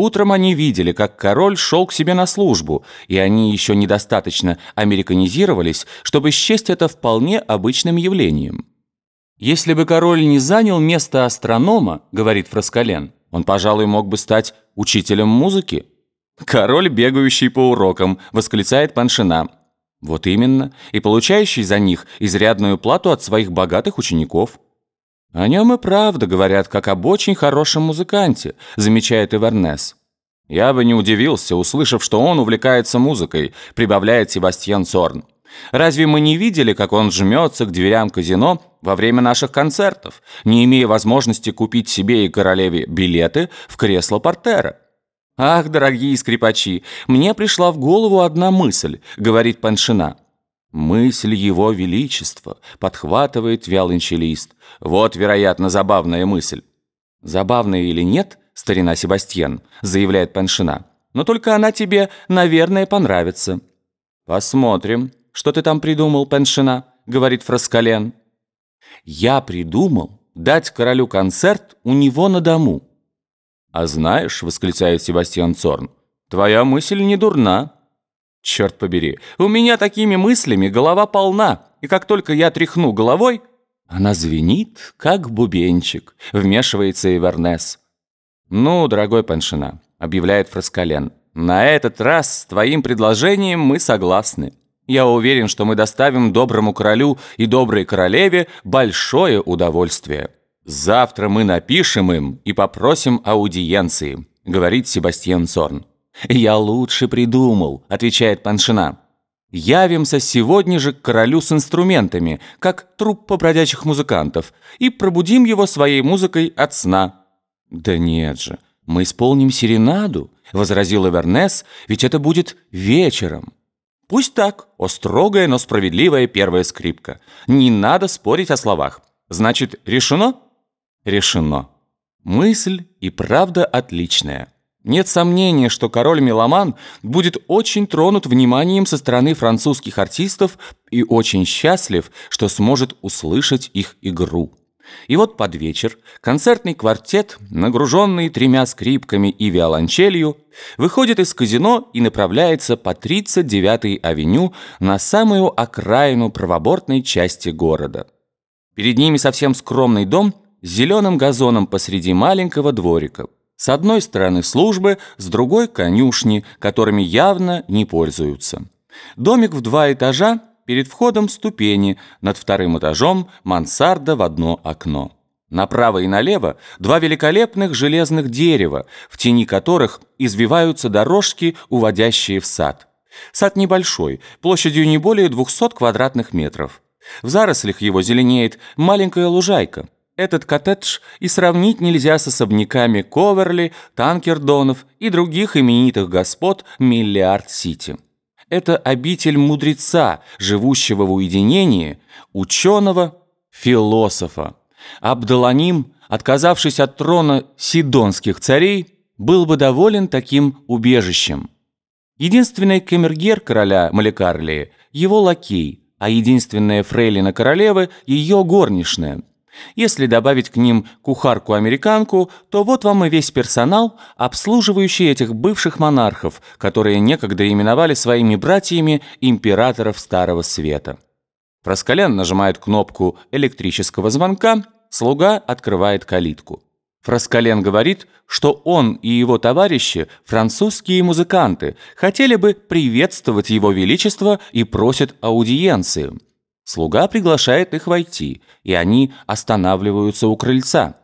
Утром они видели, как король шел к себе на службу, и они еще недостаточно американизировались, чтобы счесть это вполне обычным явлением. «Если бы король не занял место астронома, — говорит Фраскален, — он, пожалуй, мог бы стать учителем музыки». «Король, бегающий по урокам», — восклицает Паншина. «Вот именно, и получающий за них изрядную плату от своих богатых учеников». «О нем и правда говорят, как об очень хорошем музыканте», замечает Эвернес. «Я бы не удивился, услышав, что он увлекается музыкой», прибавляет Себастьян Сорн. «Разве мы не видели, как он жмется к дверям казино во время наших концертов, не имея возможности купить себе и королеве билеты в кресло портера?» «Ах, дорогие скрипачи, мне пришла в голову одна мысль», — говорит Паншина. «Мысль его величества», — подхватывает виолончелист. «Вот, вероятно, забавная мысль». «Забавная или нет, старина Себастьян», — заявляет Паншина. «Но только она тебе, наверное, понравится». «Посмотрим, что ты там придумал, Паншина», — говорит Фраскален. «Я придумал дать королю концерт у него на дому». «А знаешь», — восклицает Себастьян Цорн, — «твоя мысль не дурна». Черт побери, у меня такими мыслями голова полна, и как только я тряхну головой, она звенит, как бубенчик, вмешивается Ивернес. «Ну, дорогой Паншина», — объявляет Фраскален, «на этот раз с твоим предложением мы согласны. Я уверен, что мы доставим доброму королю и доброй королеве большое удовольствие. Завтра мы напишем им и попросим аудиенции», — говорит Себастьян Сорн. «Я лучше придумал», — отвечает Паншина. «Явимся сегодня же к королю с инструментами, как труппа бродячих музыкантов, и пробудим его своей музыкой от сна». «Да нет же, мы исполним серенаду», — возразил Эвернес, «ведь это будет вечером». «Пусть так, о строгая, но справедливая первая скрипка. Не надо спорить о словах. Значит, решено?» «Решено. Мысль и правда отличная». Нет сомнения, что король-меломан будет очень тронут вниманием со стороны французских артистов и очень счастлив, что сможет услышать их игру. И вот под вечер концертный квартет, нагруженный тремя скрипками и виолончелью, выходит из казино и направляется по 39-й авеню на самую окраину правобортной части города. Перед ними совсем скромный дом с зеленым газоном посреди маленького дворика – с одной стороны службы, с другой конюшни, которыми явно не пользуются. Домик в два этажа, перед входом ступени, над вторым этажом мансарда в одно окно. Направо и налево два великолепных железных дерева, в тени которых извиваются дорожки, уводящие в сад. Сад небольшой, площадью не более 200 квадратных метров. В зарослях его зеленеет маленькая лужайка – этот коттедж и сравнить нельзя с особняками Коверли, Танкердонов и других именитых господ Миллиард-Сити. Это обитель мудреца, живущего в уединении, ученого, философа. Абдаланим, отказавшись от трона сидонских царей, был бы доволен таким убежищем. Единственный камергер короля Маликарлии – его лакей, а единственная фрейлина королевы – ее горничная – если добавить к ним кухарку-американку, то вот вам и весь персонал, обслуживающий этих бывших монархов, которые некогда именовали своими братьями императоров Старого Света. Фраскалян нажимает кнопку электрического звонка, слуга открывает калитку. Фраскален говорит, что он и его товарищи, французские музыканты, хотели бы приветствовать его величество и просят аудиенции. Слуга приглашает их войти, и они останавливаются у крыльца.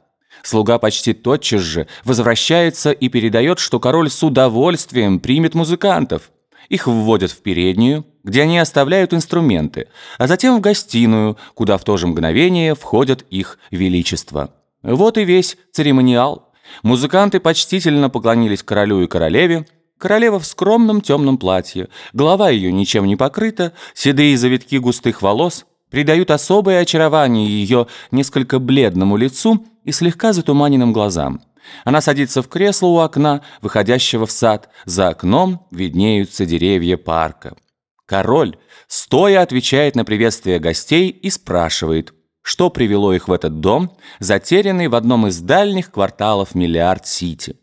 Слуга почти тотчас же возвращается и передает, что король с удовольствием примет музыкантов. Их вводят в переднюю, где они оставляют инструменты, а затем в гостиную, куда в то же мгновение входят их величество. Вот и весь церемониал. Музыканты почтительно поклонились королю и королеве, Королева в скромном темном платье, голова ее ничем не покрыта, седые завитки густых волос придают особое очарование ее несколько бледному лицу и слегка затуманенным глазам. Она садится в кресло у окна, выходящего в сад. За окном виднеются деревья парка. Король, стоя, отвечает на приветствие гостей и спрашивает, что привело их в этот дом, затерянный в одном из дальних кварталов Миллиард-Сити.